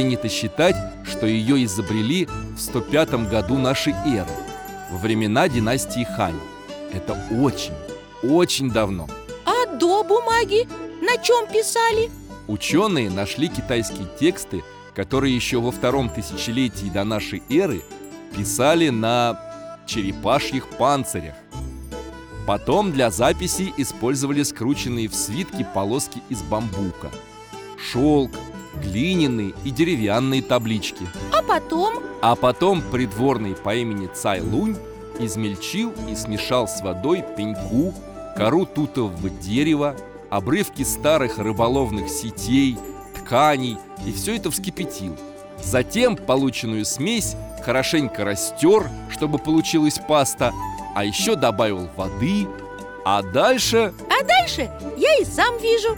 Принято считать, что ее изобрели в 105 году нашей эры, во времена династии Хань. Это очень, очень давно. А до бумаги на чем писали? Ученые нашли китайские тексты, которые еще во втором тысячелетии до нашей эры писали на черепашьих панцирях. Потом для записей использовали скрученные в свитки полоски из бамбука, шелк, глиняные и деревянные таблички. А потом? А потом придворный по имени Цай Лунь измельчил и смешал с водой пеньку, кору тутового дерева, обрывки старых рыболовных сетей, тканей и все это вскипятил. Затем полученную смесь хорошенько растер, чтобы получилась паста, а еще добавил воды, а дальше... А дальше я и сам вижу.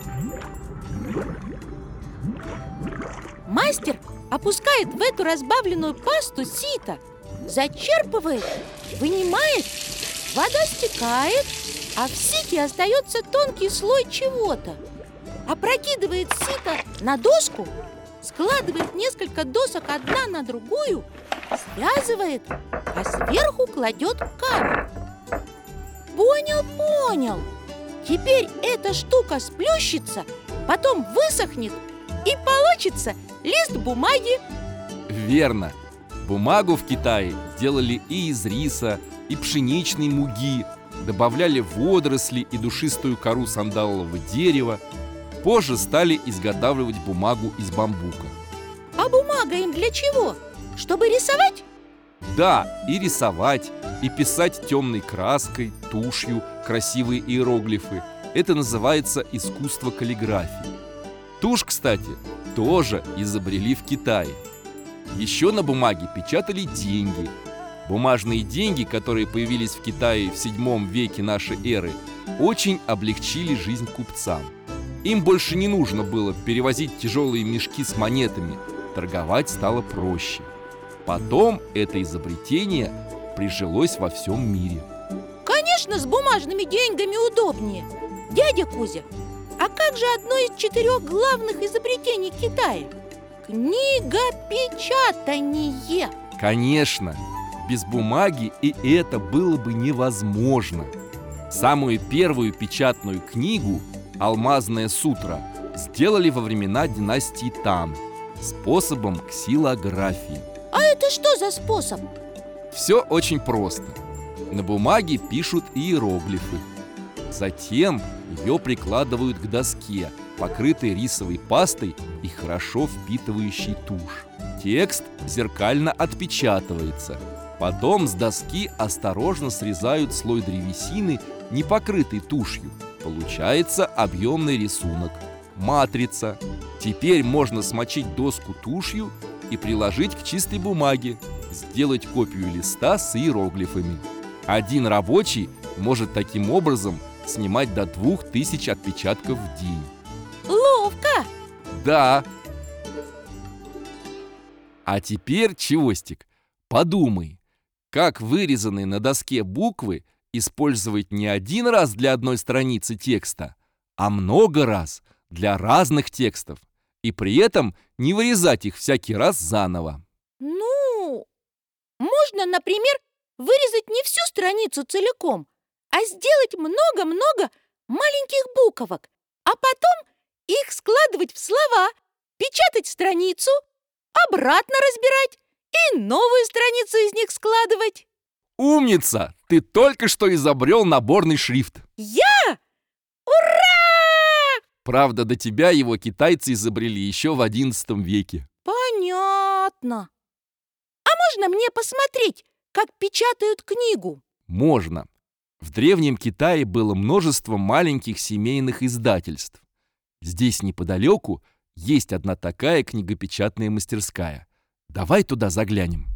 Мастер опускает в эту разбавленную пасту сито, зачерпывает, вынимает, вода стекает, а в сите остается тонкий слой чего-то. Опрокидывает сито на доску, складывает несколько досок одна на другую, связывает, а сверху кладет камень. Понял, понял. Теперь эта штука сплющится, потом высохнет и получится лист бумаги. Верно. Бумагу в Китае делали и из риса, и пшеничной муги, добавляли водоросли и душистую кору сандалового дерева. Позже стали изготавливать бумагу из бамбука. А бумага им для чего? Чтобы рисовать? Да, и рисовать, и писать темной краской, тушью красивые иероглифы. Это называется искусство каллиграфии. Тушь, кстати, тоже изобрели в Китае. Еще на бумаге печатали деньги. Бумажные деньги, которые появились в Китае в 7 веке нашей эры, очень облегчили жизнь купцам. Им больше не нужно было перевозить тяжелые мешки с монетами, торговать стало проще. Потом это изобретение прижилось во всем мире. Конечно, с бумажными деньгами удобнее. Дядя Кузя, а как же одно из четырех главных изобретений Китая? Книгопечатание Конечно, без бумаги и это было бы невозможно. Самую первую печатную книгу «Алмазная сутра» сделали во времена династии Тан способом ксилографии. А это что за способ? Все очень просто. На бумаге пишут иероглифы. Затем ее прикладывают к доске, покрытой рисовой пастой и хорошо впитывающей тушь. Текст зеркально отпечатывается. Потом с доски осторожно срезают слой древесины, не покрытый тушью. Получается объемный рисунок. Матрица. Теперь можно смочить доску тушью и приложить к чистой бумаге, сделать копию листа с иероглифами. Один рабочий может таким образом снимать до двух тысяч отпечатков в день. Ловко! Да. А теперь, Чевостик, подумай, как вырезанные на доске буквы использовать не один раз для одной страницы текста, а много раз для разных текстов, и при этом не вырезать их всякий раз заново. Ну, можно, например, вырезать не всю страницу целиком, а сделать много-много маленьких буквок, а потом их складывать в слова, печатать страницу, обратно разбирать и новую страницу из них складывать. Умница! Ты только что изобрел наборный шрифт. Я? Ура! Правда, до тебя его китайцы изобрели еще в XI веке. Понятно. А можно мне посмотреть, как печатают книгу? Можно. В Древнем Китае было множество маленьких семейных издательств. Здесь неподалеку есть одна такая книгопечатная мастерская. Давай туда заглянем.